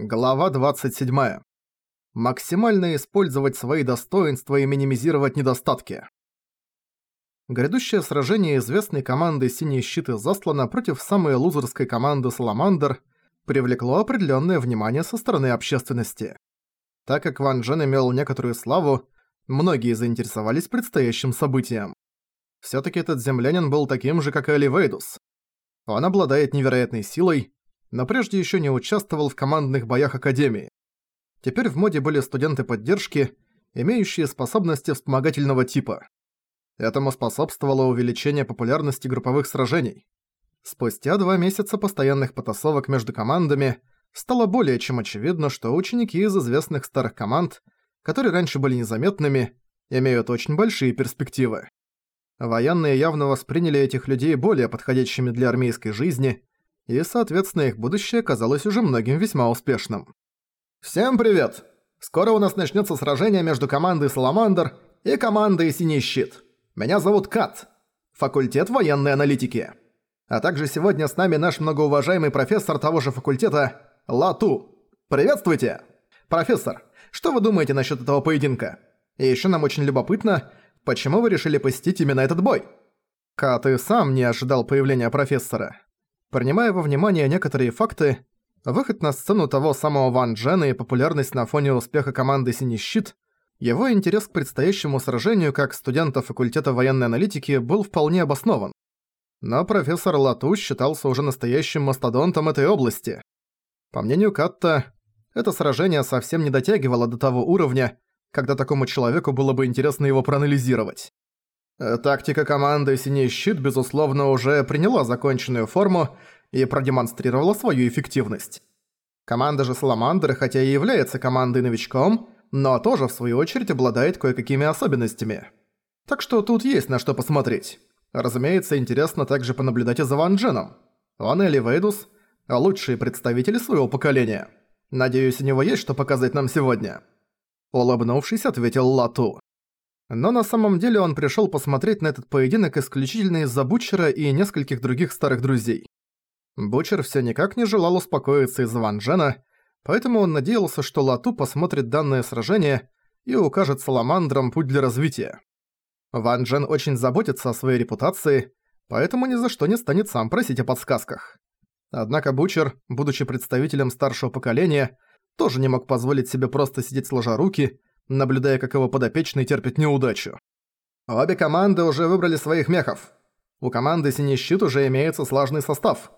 Глава 27. Максимально использовать свои достоинства и минимизировать недостатки. Грядущее сражение известной команды «Синий щит» из Заслана против самой лузерской команды «Саламандр» привлекло определенное внимание со стороны общественности. Так как Ван Джен имел некоторую славу, многие заинтересовались предстоящим событием. Всё-таки этот землянин был таким же, как и Эли Вейдус. Он обладает невероятной силой, но прежде еще не участвовал в командных боях Академии. Теперь в моде были студенты поддержки, имеющие способности вспомогательного типа. Этому способствовало увеличение популярности групповых сражений. Спустя два месяца постоянных потасовок между командами стало более чем очевидно, что ученики из известных старых команд, которые раньше были незаметными, имеют очень большие перспективы. Военные явно восприняли этих людей более подходящими для армейской жизни и, соответственно, их будущее казалось уже многим весьма успешным. «Всем привет! Скоро у нас начнется сражение между командой «Саламандр» и командой «Синий щит». Меня зовут Кат, факультет военной аналитики. А также сегодня с нами наш многоуважаемый профессор того же факультета Лату. Приветствуйте! Профессор, что вы думаете насчет этого поединка? И еще нам очень любопытно, почему вы решили посетить именно этот бой? Кат и сам не ожидал появления профессора. Принимая во внимание некоторые факты, выход на сцену того самого Ван Джена и популярность на фоне успеха команды «Синий щит», его интерес к предстоящему сражению как студента факультета военной аналитики был вполне обоснован. Но профессор Лату считался уже настоящим мастодонтом этой области. По мнению Катта, это сражение совсем не дотягивало до того уровня, когда такому человеку было бы интересно его проанализировать. Э, тактика команды «Синий щит» безусловно уже приняла законченную форму и продемонстрировала свою эффективность. Команда же «Саламандры» хотя и является командой-новичком, но тоже в свою очередь обладает кое-какими особенностями. Так что тут есть на что посмотреть. Разумеется, интересно также понаблюдать и за Ван Дженом. Он и Вейдус – лучшие представители своего поколения. Надеюсь, у него есть что показать нам сегодня. Улыбнувшись, ответил Лату. Но на самом деле он пришёл посмотреть на этот поединок исключительно из-за Бучера и нескольких других старых друзей. Бучер всё никак не желал успокоиться из-за Ван Джена, поэтому он надеялся, что Лату посмотрит данное сражение и укажет Саламандрам путь для развития. Ван Джен очень заботится о своей репутации, поэтому ни за что не станет сам просить о подсказках. Однако Бучер, будучи представителем старшего поколения, тоже не мог позволить себе просто сидеть сложа руки наблюдая, как его подопечный терпит неудачу. Обе команды уже выбрали своих мехов. У команды «Синий щит» уже имеется слаженный состав.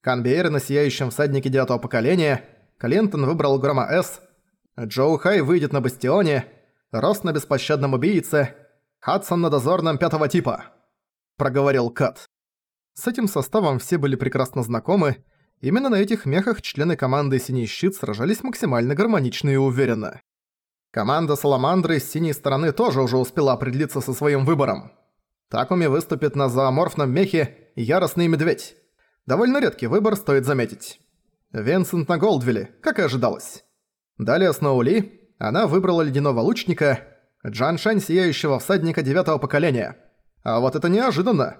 Канбейер на сияющем всаднике девятого поколения, Клинтон выбрал Грома С, Джоу Хай выйдет на Бастионе, Рост на беспощадном убийце, Хадсон на дозорном пятого типа. Проговорил Кат. С этим составом все были прекрасно знакомы, именно на этих мехах члены команды «Синий щит» сражались максимально гармонично и уверенно. Команда Саламандры с синей стороны тоже уже успела определиться со своим выбором. Такуми выступит на зооморфном мехе «Яростный медведь». Довольно редкий выбор, стоит заметить. Винсент на Голдвилле, как и ожидалось. Далее Сноули, она выбрала ледяного лучника, Джан Шань сияющего всадника девятого поколения. А вот это неожиданно.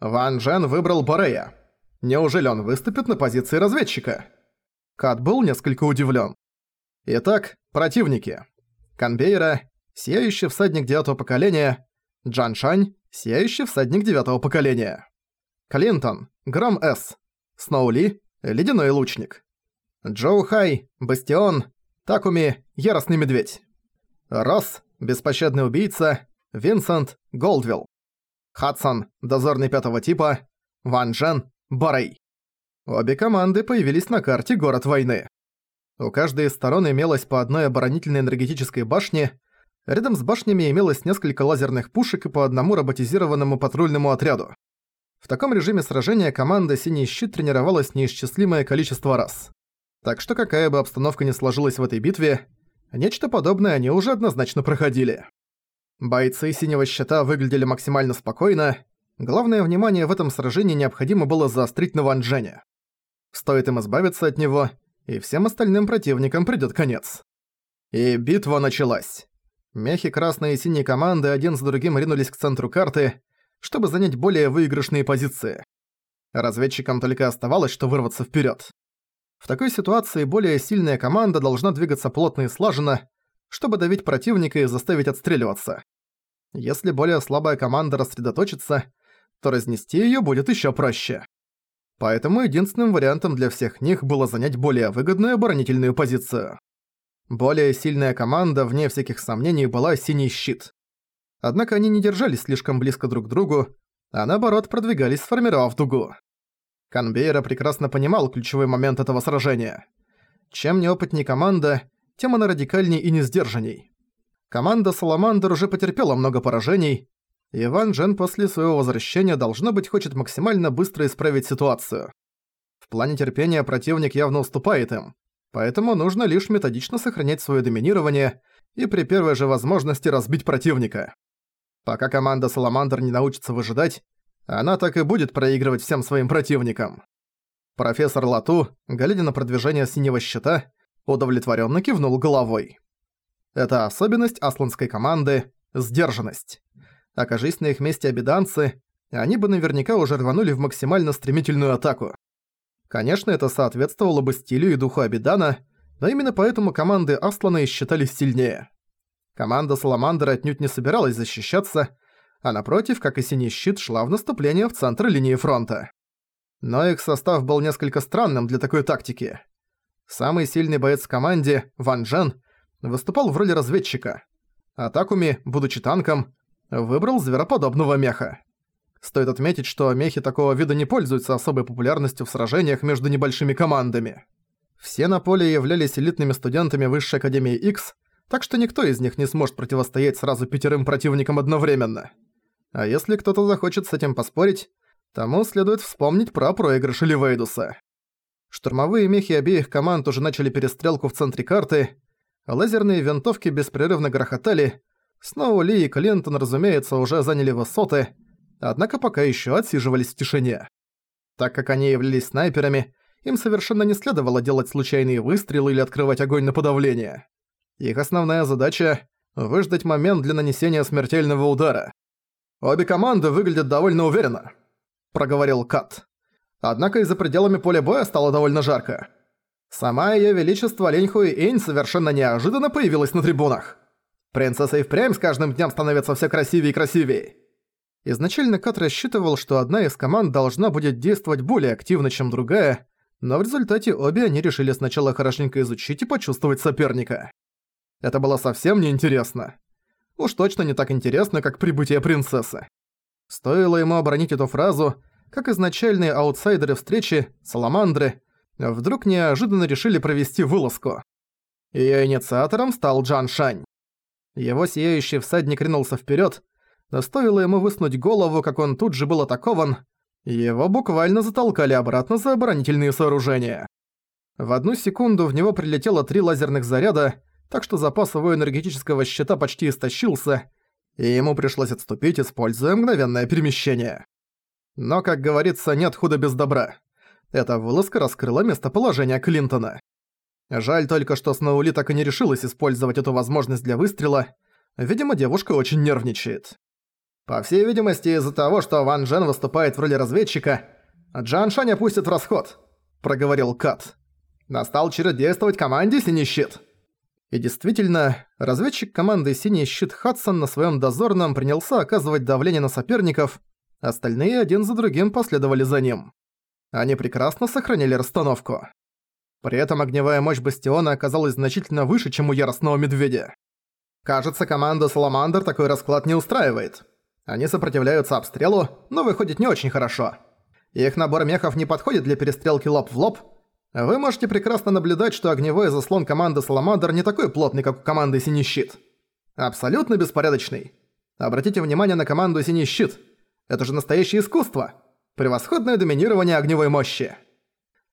Ван Джен выбрал Борея. Неужели он выступит на позиции разведчика? Кат был несколько удивлен. Итак, противники. Канбейра, сияющий всадник девятого поколения, Джан Шань, сияющий всадник девятого поколения. Клинтон, Гром С, Сноули, ледяной лучник. Джоу Хай, Бастион, Такуми, яростный медведь. Росс, беспощадный убийца, Винсент, Голдвилл. Хадсон, дозорный пятого типа, Ван Джен, Барей. Обе команды появились на карте «Город войны». У каждой из сторон имелось по одной оборонительной энергетической башне, рядом с башнями имелось несколько лазерных пушек и по одному роботизированному патрульному отряду. В таком режиме сражения команда «Синий щит» тренировалась неисчислимое количество раз. Так что какая бы обстановка ни сложилась в этой битве, нечто подобное они уже однозначно проходили. Бойцы «Синего щита» выглядели максимально спокойно, главное внимание в этом сражении необходимо было заострить на Ван Джене. Стоит им избавиться от него, и всем остальным противникам придёт конец. И битва началась. Мехи красной и синей команды один за другим ринулись к центру карты, чтобы занять более выигрышные позиции. Разведчикам только оставалось, что вырваться вперед. В такой ситуации более сильная команда должна двигаться плотно и слаженно, чтобы давить противника и заставить отстреливаться. Если более слабая команда рассредоточится, то разнести её будет ещё проще. Поэтому единственным вариантом для всех них было занять более выгодную оборонительную позицию. Более сильная команда, вне всяких сомнений, была «Синий щит». Однако они не держались слишком близко друг к другу, а наоборот продвигались, сформировав дугу. Канбейра прекрасно понимал ключевой момент этого сражения. Чем неопытнее команда, тем она радикальней и несдержанней. Команда Саламандр уже потерпела много поражений, и Ван Джен после своего возвращения должно быть хочет максимально быстро исправить ситуацию. В плане терпения противник явно уступает им, поэтому нужно лишь методично сохранять свое доминирование и при первой же возможности разбить противника. Пока команда Саламандр не научится выжидать, она так и будет проигрывать всем своим противникам. Профессор Лату, глядя на продвижение синего щита, удовлетворенно кивнул головой. Это особенность асланской команды – сдержанность. Окажись на их месте обиданцы, они бы наверняка уже рванули в максимально стремительную атаку. Конечно, это соответствовало бы стилю и духу Абидана, но именно поэтому команды Аслана и считались сильнее. Команда Саламандра отнюдь не собиралась защищаться, а напротив, как и Синий Щит, шла в наступление в центр линии фронта. Но их состав был несколько странным для такой тактики. Самый сильный боец в команде, Ван Джен, выступал в роли разведчика. А Такуми, будучи танком, выбрал звероподобного меха. Стоит отметить, что мехи такого вида не пользуются особой популярностью в сражениях между небольшими командами. Все на поле являлись элитными студентами Высшей Академии X, так что никто из них не сможет противостоять сразу пятерым противникам одновременно. А если кто-то захочет с этим поспорить, тому следует вспомнить про проигрыш Ливейдуса. Штурмовые мехи обеих команд уже начали перестрелку в центре карты, лазерные винтовки беспрерывно грохотали, Сноу Ли и Клинтон, разумеется, уже заняли высоты, однако пока еще отсиживались в тишине. Так как они являлись снайперами, им совершенно не следовало делать случайные выстрелы или открывать огонь на подавление. Их основная задача – выждать момент для нанесения смертельного удара. «Обе команды выглядят довольно уверенно», – проговорил Кат. Однако и за пределами поля боя стало довольно жарко. Сама Её Величество Леньхуи Инь совершенно неожиданно появилась на трибунах. Принцесса и впрямь с каждым днем становится все красивее и красивее. Изначально Кат рассчитывал, что одна из команд должна будет действовать более активно, чем другая, но в результате обе они решили сначала хорошенько изучить и почувствовать соперника. Это было совсем неинтересно. Уж точно не так интересно, как прибытие принцессы. Стоило ему оборонить эту фразу, как изначальные аутсайдеры встречи, саламандры, вдруг неожиданно решили провести вылазку. Её инициатором стал Джан Шань. Его сияющий всадник ринулся вперед, но стоило ему высунуть голову, как он тут же был атакован, его буквально затолкали обратно за оборонительные сооружения. В одну секунду в него прилетело три лазерных заряда, так что запас его энергетического щита почти истощился, и ему пришлось отступить, используя мгновенное перемещение. Но, как говорится, нет худа без добра. Эта вылазка раскрыла местоположение Клинтона. Жаль только, что Сноули так и не решилась использовать эту возможность для выстрела. Видимо, девушка очень нервничает. По всей видимости, из-за того, что Ван Джен выступает в роли разведчика, Джан Шань опустит в расход, проговорил Кат. Настал черед действовать команде «Синий щит». И действительно, разведчик команды «Синий щит» Хадсон на своем дозорном принялся оказывать давление на соперников, остальные один за другим последовали за ним. Они прекрасно сохранили расстановку. При этом огневая мощь Бастиона оказалась значительно выше, чем у Яростного Медведя. Кажется, команда Саламандр такой расклад не устраивает. Они сопротивляются обстрелу, но выходит не очень хорошо. Их набор мехов не подходит для перестрелки лоб в лоб. Вы можете прекрасно наблюдать, что огневой заслон команды Саламандр не такой плотный, как у команды Синий Щит. Абсолютно беспорядочный. Обратите внимание на команду Синий Щит. Это же настоящее искусство. Превосходное доминирование огневой мощи.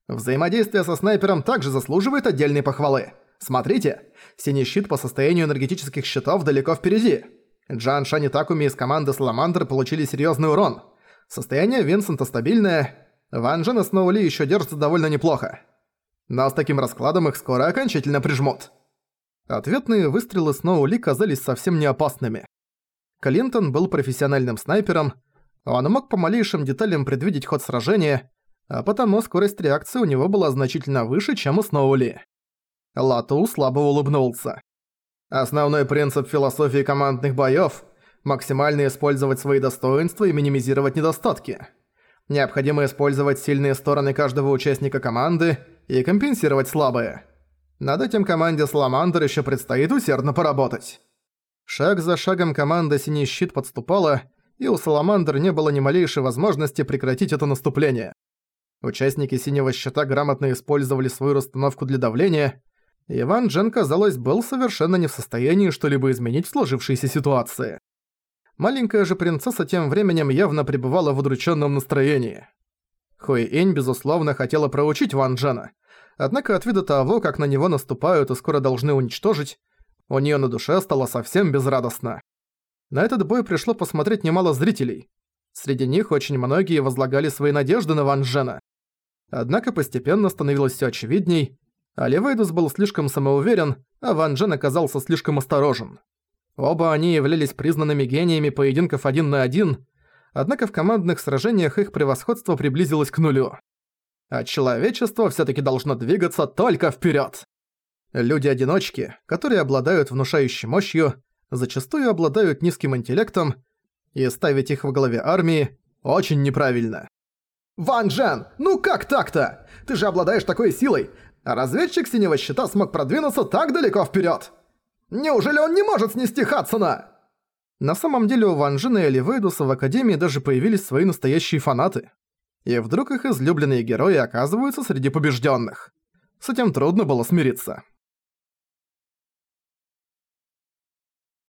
Взаимодействие со снайпером также заслуживает отдельной похвалы. Смотрите, синий щит по состоянию энергетических щитов далеко впереди. Джан Шань и Такуми из команды Сламандр получили серьезный урон. Состояние Винсента стабильное. Ван Джен и Сноули еще держатся довольно неплохо. Но с таким раскладом их скоро окончательно прижмут. Ответные выстрелы Сноули казались совсем не опасными. Клинтон был профессиональным снайпером, он мог по малейшим деталям предвидеть ход сражения, а потому скорость реакции у него была значительно выше, чем у Сноули. Лату слабо улыбнулся. Основной принцип философии командных боёв – максимально использовать свои достоинства и минимизировать недостатки. Необходимо использовать сильные стороны каждого участника команды и компенсировать слабые. Над этим команде Саламандр ещё предстоит усердно поработать. Шаг за шагом команда «Синий щит» подступала, и у Саламандр не было ни малейшей возможности прекратить это наступление. Участники «Синего щита» грамотно использовали свою расстановку для давления, Иван Джен, казалось, был совершенно не в состоянии что-либо изменить в сложившейся ситуации. Маленькая же принцесса тем временем явно пребывала в удрученном настроении. Хуи Инь, безусловно, хотела проучить Ван Джена, однако от вида того, как на него наступают и скоро должны уничтожить, у нее на душе стало совсем безрадостно. На этот бой пришло посмотреть немало зрителей. Среди них очень многие возлагали свои надежды на Ван Джена. Однако постепенно становилось все очевидней, Левейдус был слишком самоуверен, а Ван Джен оказался слишком осторожен. Оба они являлись признанными гениями поединков один на один, однако в командных сражениях их превосходство приблизилось к нулю. А человечество все таки должно двигаться только вперед. Люди-одиночки, которые обладают внушающей мощью, зачастую обладают низким интеллектом, и ставить их во главе армии очень неправильно. «Ван Джен, ну как так-то? Ты же обладаешь такой силой, разведчик Синего Щита смог продвинуться так далеко вперед. Неужели он не может снести Хадсона?» На самом деле у Ван Джена и Эливейдуса в Академии даже появились свои настоящие фанаты. И вдруг их излюбленные герои оказываются среди побежденных. С этим трудно было смириться.